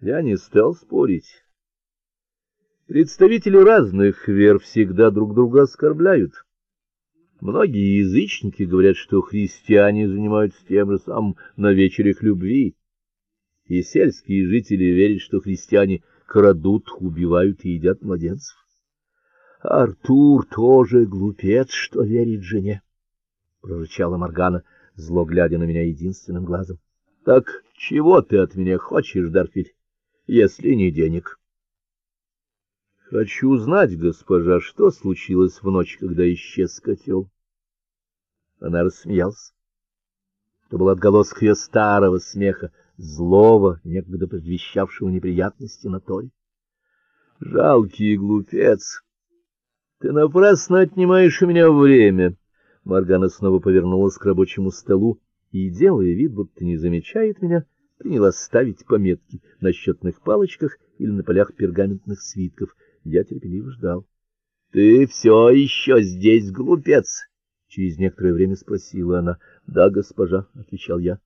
Я не стал спорить. Представители разных вер всегда друг друга оскорбляют. Многие язычники говорят, что христиане занимаются тем же самым на вечерях любви, и сельские жители верят, что христиане крадут, убивают и едят младенцев. Артур тоже глупец, что верит жене, прорычала Моргана, зло глядя на меня единственным глазом. Так чего ты от меня хочешь, Дарфиль, если не денег? Хочу знать, госпожа, что случилось в ночь, когда исчез котел. Она рассмеялась. Это был отголосок ее старого смеха, злого, некогда предвещавшего неприятности на той. Жалкий глупец. Ты напрасно отнимаешь у меня время. Маргана снова повернулась к рабочему столу и, делая вид, будто не замечает меня, принялась ставить пометки на счетных палочках или на полях пергаментных свитков. Я терпеливо ждал. — Ты все еще здесь, глупец? — через некоторое время спросила она. — Да, госпожа, — отвечал я.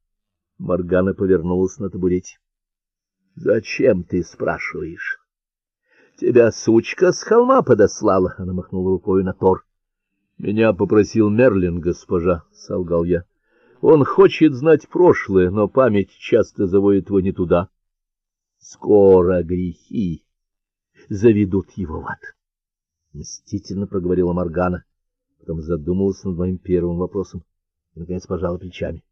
Маргана повернулась на табурете. — Зачем ты спрашиваешь? — Тебя сучка с холма подослала, — она махнула рукой на Тор. — Меня попросил Мерлин, госпожа, — солгал я. Он хочет знать прошлое, но память часто заводит его не туда. Скоро грехи заведут его в ад. Мстительно проговорила Моргана, потом задумалась над моим первым вопросом и наконец пожала плечами.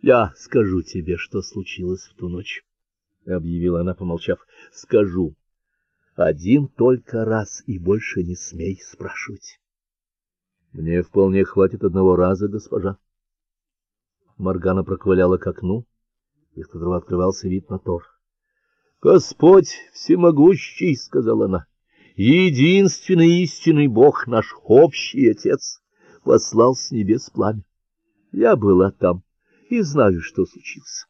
Я скажу тебе, что случилось в ту ночь, объявила она, помолчав. Скажу. Один только раз и больше не смей спрашивать. Мне вполне хватит одного раза, госпожа. Моргана проковыляла к окну, из которого открывался вид на Тор. Господь всемогущий, сказала она. Единственный истинный Бог, наш общий Отец, послал с небес пламя. Я была там и знаю, что случилось.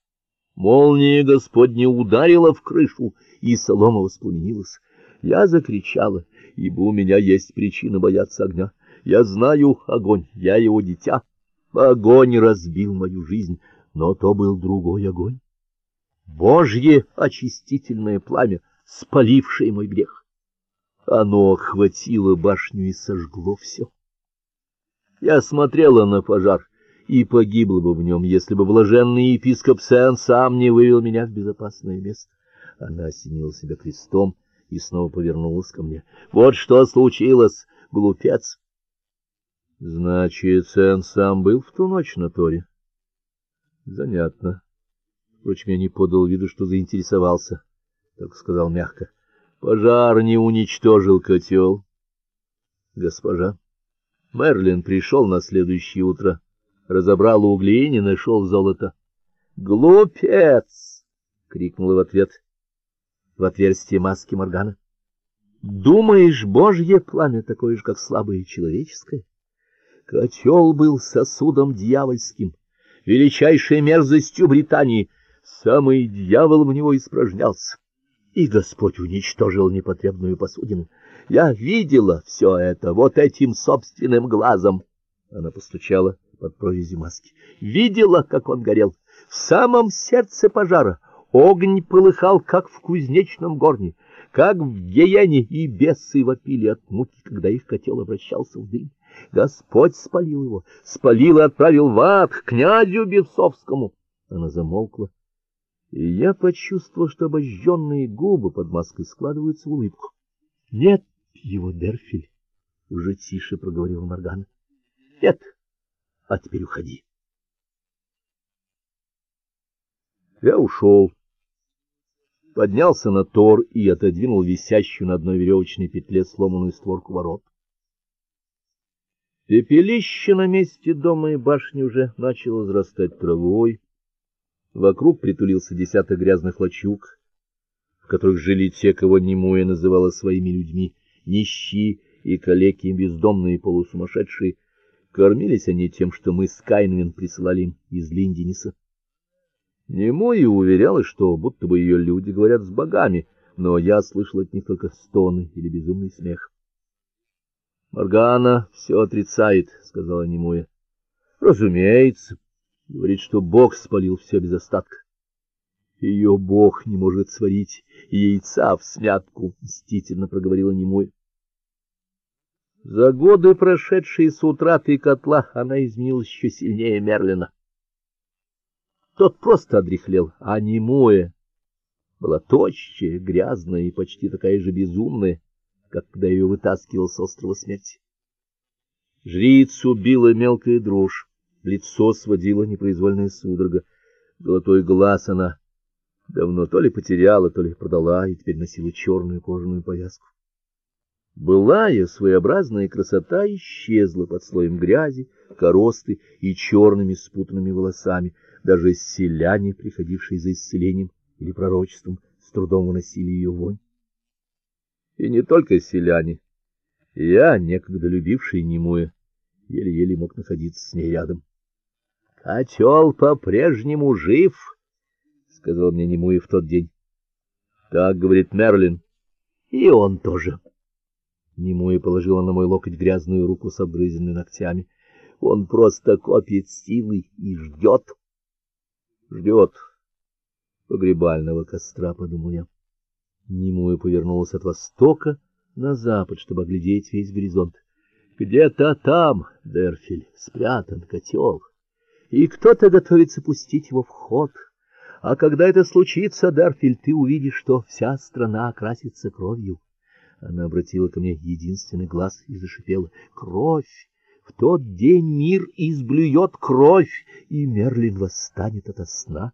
Молния Господня ударила в крышу, и солома воспламенилась. Я закричала, ибо у меня есть причина бояться огня. Я знаю огонь, я его дитя. Огонь разбил мою жизнь, но то был другой огонь. Божье очистительное пламя, спалившее мой грех. Оно охватило башню и сожгло все. Я смотрела на пожар и погибла бы в нем, если бы блаженный епископ Сен сам не вывел меня в безопасное место. Она осенила себя крестом и снова повернулась ко мне. Вот что случилось, глупец. Значит, Сен сам был в ту ночь на Торе. Занятно. Впрочем, я не подал виду, что заинтересовался, только сказал мягко: "Пожар не уничтожил котел. Госпожа, Мерлин пришел на следующее утро, разобрал угли и не нашел золота. "Глупец!" крикнула в ответ в отверстие маски Моргана. "Думаешь, божье пламя такое же, как слабое человеческое?" Котел был сосудом дьявольским, величайшей мерзостью Британии. Самый дьявол в него испражнялся, и Господь уничтожил непотребную посудину. Я видела все это вот этим собственным глазом. Она постучала под прорезью маски. Видела, как он горел в самом сердце пожара. Огонь полыхал, как в кузнечном горне, как в гиене, и бесы вопили от муки, когда их котел обращался в дым. Господь спалил его, спалил и отправил в ад к князю Бесовскому. Она замолкла, и я почувствовал, что обожженные губы под маской складываются в улыбку. Нет его, Дерфиль, уже тише проговорила Моргана. Нет. А теперь уходи. Я ушел. Поднялся на тор и отодвинул висящую на одной веревочной петле сломанную створку ворот. Пепелище на месте дома и башни уже начало зарастать травой. Вокруг притулился десяток грязных лачуг, в которых жили те, кого Немуя называла своими людьми, нищие и калеки, бездомные полусумасшедшие. Кормились они тем, что мы с Кайнвин присылали им из Линдениса. Немуя уверяла, что будто бы ее люди говорят с богами, но я слышал от них только стоны или безумный смех. Моргана все отрицает, сказала Немуя. Разумеется, говорит, что Бог спалил все без остатка. Ее бог не может сварить яйца в смятку, мстительно проговорила Немой. За годы, прошедшие с утраты котла, она изменилась еще сильнее Мерлина. Тот просто одряхлел, а Немоя была тощая, грязная и почти такая же безумная, как когда ее вытаскивал с острова смерти. Жрицу била мелкая дрожь, лицо сводило непроизвольная судорога, золотой глаз она давно то ли потеряла, то ли продала, и теперь носила черную кожаную повязку. Былая своеобразная красота исчезла под слоем грязи, коросты и черными спутанными волосами. Даже селяне, приходившие за исцелением или пророчеством, с трудом выносили ее вонь. И не только селяне. Я, некогда любивший немую, еле-еле мог находиться с ней рядом. Котел по-прежнему жив, сказал мне Немуи в тот день. Так говорит Мерлин. И он тоже. Немуи положила на мой локоть грязную руку с обгрызенными ногтями. Он просто копит силы и ждет. Ждет погребального костра, подумал я. Немуя повернулась от востока на запад, чтобы оглядеть весь горизонт. Где-то там, Дерфель, спрятан котел, и кто-то готовится пустить его в ход. А когда это случится, Дарфиль, ты увидишь, что вся страна окрасится кровью. Она обратила ко мне единственный глаз и зашипела: "Кровь! В тот день мир изблюет кровь, и Мерлин восстанет ото сна".